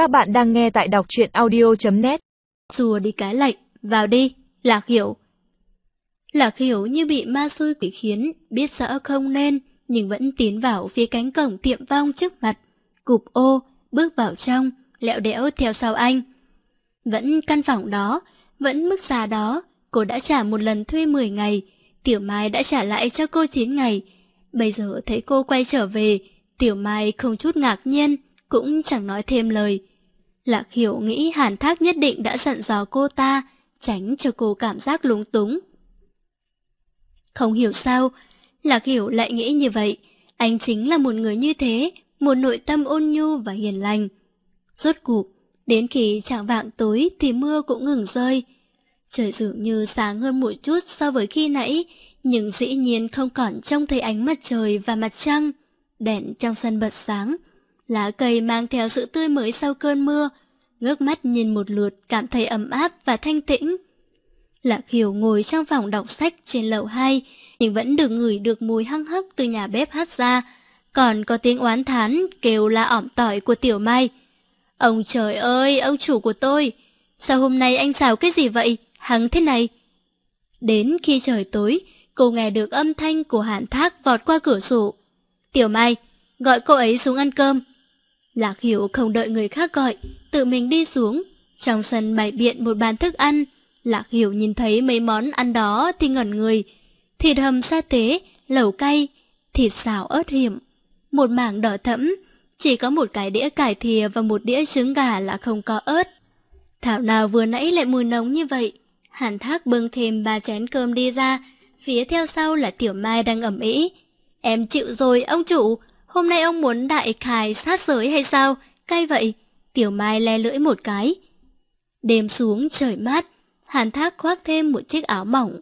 Các bạn đang nghe tại đọc truyện audio.net Xùa đi cái lạnh, vào đi, Lạc Hiểu. Lạc Hiểu như bị ma xui quỷ khiến, biết rõ không nên, nhưng vẫn tiến vào phía cánh cổng tiệm vong trước mặt. Cụp ô, bước vào trong, lẹo đẽo theo sau anh. Vẫn căn phòng đó, vẫn mức giá đó, cô đã trả một lần thuê 10 ngày, Tiểu Mai đã trả lại cho cô 9 ngày. Bây giờ thấy cô quay trở về, Tiểu Mai không chút ngạc nhiên, cũng chẳng nói thêm lời. Lạc Hiểu nghĩ Hàn Thác nhất định đã dặn dò cô ta, tránh cho cô cảm giác lúng túng. Không hiểu sao, Lạc Hiểu lại nghĩ như vậy. Anh chính là một người như thế, một nội tâm ôn nhu và hiền lành. Rốt cuộc, đến khi chạng vạng tối thì mưa cũng ngừng rơi. Trời dường như sáng hơn một chút so với khi nãy, nhưng dĩ nhiên không còn trông thấy ánh mặt trời và mặt trăng. Đèn trong sân bật sáng, lá cây mang theo sự tươi mới sau cơn mưa, ngước mắt nhìn một lượt cảm thấy ấm áp và thanh tĩnh. Lạc Hiểu ngồi trong phòng đọc sách trên lầu 2, nhưng vẫn được ngửi được mùi hăng hắc từ nhà bếp hát ra, còn có tiếng oán thán kêu la ỏm tỏi của Tiểu Mai. Ông trời ơi, ông chủ của tôi, sao hôm nay anh xào cái gì vậy, hăng thế này? Đến khi trời tối, cô nghe được âm thanh của hạn Thác vọt qua cửa sổ. Tiểu Mai, gọi cô ấy xuống ăn cơm. Lạc Hiểu không đợi người khác gọi, tự mình đi xuống. Trong sân bày biện một bàn thức ăn, Lạc Hiểu nhìn thấy mấy món ăn đó thì ngẩn người. Thịt hầm sa tế, lẩu cay, thịt xào ớt hiểm, một mảng đỏ thẫm, chỉ có một cái đĩa cải thìa và một đĩa trứng gà là không có ớt. Thảo nào vừa nãy lại mùi nóng như vậy. Hàn Thác bưng thêm ba chén cơm đi ra, phía theo sau là Tiểu Mai đang ẩm ý. Em chịu rồi, ông chủ, hôm nay ông muốn đại khải sát giới hay sao? Cay vậy. Tiểu Mai le lưỡi một cái. Đêm xuống trời mát, Hàn Thác khoác thêm một chiếc áo mỏng.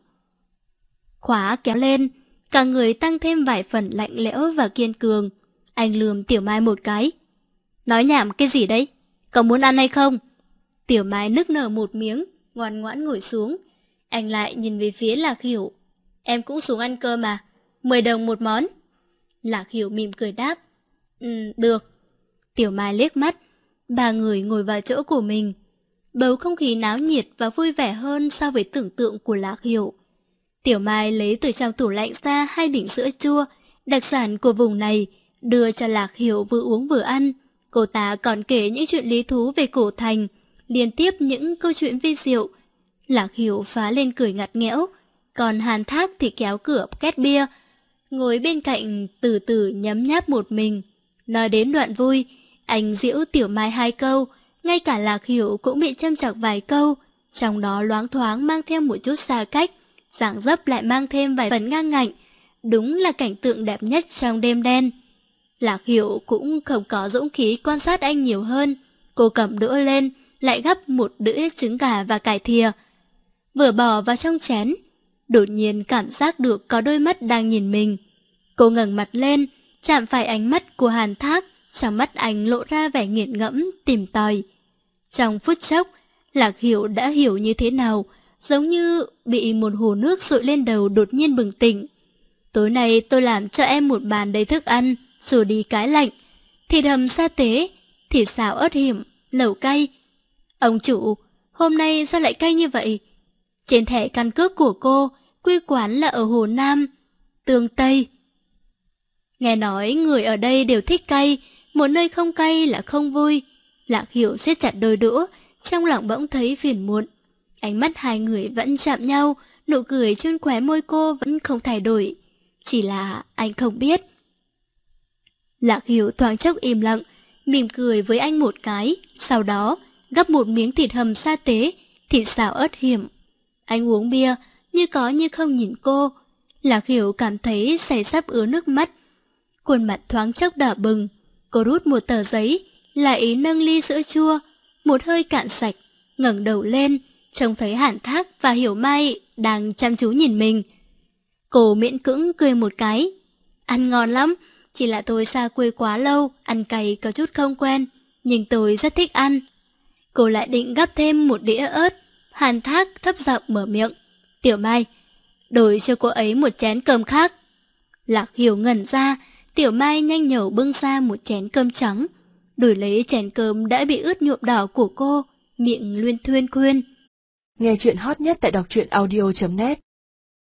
Khóa kéo lên, cả người tăng thêm vài phần lạnh lẽo và kiên cường. Anh lườm Tiểu Mai một cái. Nói nhảm cái gì đấy? Cậu muốn ăn hay không? Tiểu Mai nức nở một miếng, ngoan ngoãn ngồi xuống. Anh lại nhìn về phía Lạc Hiểu. Em cũng xuống ăn cơm mà. 10 đồng một món. Lạc Hiểu mỉm cười đáp. Ừ, được. Tiểu Mai liếc mắt. Ba người ngồi vào chỗ của mình. Bầu không khí náo nhiệt và vui vẻ hơn so với tưởng tượng của Lạc Hiểu. Tiểu Mai lấy từ trong tủ lạnh ra hai bình sữa chua, đặc sản của vùng này, đưa cho Lạc Hiểu vừa uống vừa ăn. Cô ta còn kể những chuyện lý thú về cổ thành, liên tiếp những câu chuyện vi diệu. Lạc Hiểu phá lên cười ngặt nghẽo, còn Hàn Thác thì kéo cửa két bia, ngồi bên cạnh từ từ nhấm nháp một mình. Nói đến đoạn vui, anh diễu Tiểu Mai hai câu, ngay cả Lạc Hiểu cũng bị châm chọc vài câu, trong đó loáng thoáng mang theo một chút xa cách, dạng dấp lại mang thêm vài phần ngang ngạnh, đúng là cảnh tượng đẹp nhất trong đêm đen. Lạc Hiểu cũng không có dũng khí quan sát anh nhiều hơn, cô cầm đũa lên, lại gắp một đĩa trứng gà và cải thìa. Vừa bỏ vào trong chén, đột nhiên cảm giác được có đôi mắt đang nhìn mình. Cô ngẩng mặt lên, chạm phải ánh mắt của Hàn Thác, trong mắt anh lộ ra vẻ nghiện ngẫm, tìm tòi. Trong phút chốc, Lạc Hiểu đã hiểu như thế nào, giống như bị một hồ nước rội lên đầu đột nhiên bừng tỉnh. Tối nay tôi làm cho em một bàn đầy thức ăn, rồi đi cái lạnh, thịt hầm sa tế, thịt xào ớt hiểm, lẩu cay. Ông chủ, hôm nay sao lại cay như vậy? Trên thẻ căn cước của cô, quy quán là ở Hồ Nam, Tương Tây. Nghe nói người ở đây đều thích cay, một nơi không cay là không vui. Lạc Hiểu siết chặt đôi đũa, trong lòng bỗng thấy phiền muộn. Ánh mắt hai người vẫn chạm nhau, nụ cười trên khóe môi cô vẫn không thay đổi. Chỉ là anh không biết. Lạc Hiểu thoáng chốc im lặng, mỉm cười với anh một cái, sau đó gắp một miếng thịt hầm sa tế, thịt xào ớt hiểm. Anh uống bia, như có như không nhìn cô. Lạc Hiểu cảm thấy say sắp ứa nước mắt. Khuôn mặt thoáng chốc đỏ bừng. Cô rút một tờ giấy, lại nâng ly sữa chua, một hơi cạn sạch, ngẩng đầu lên, trông thấy Hàn Thác và Hiểu Mai đang chăm chú nhìn mình. Cô miễn cưỡng cười một cái. Ăn ngon lắm, chỉ là tôi xa quê quá lâu, ăn cay có chút không quen, nhưng tôi rất thích ăn. Cô lại định gắp thêm một đĩa ớt, Hàn Thác thấp giọng mở miệng. Tiểu Mai, đổi cho cô ấy một chén cơm khác. Lạc Hiểu ngẩn ra, Tiểu Mai nhanh nhẩu bưng ra một chén cơm trắng. đổi lấy chén cơm đã bị ướt nhuộm đỏ của cô, miệng luyên thuyên khuyên. Nghe chuyện hot nhất tại đọc truyện audio.net